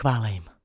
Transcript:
Hvala im.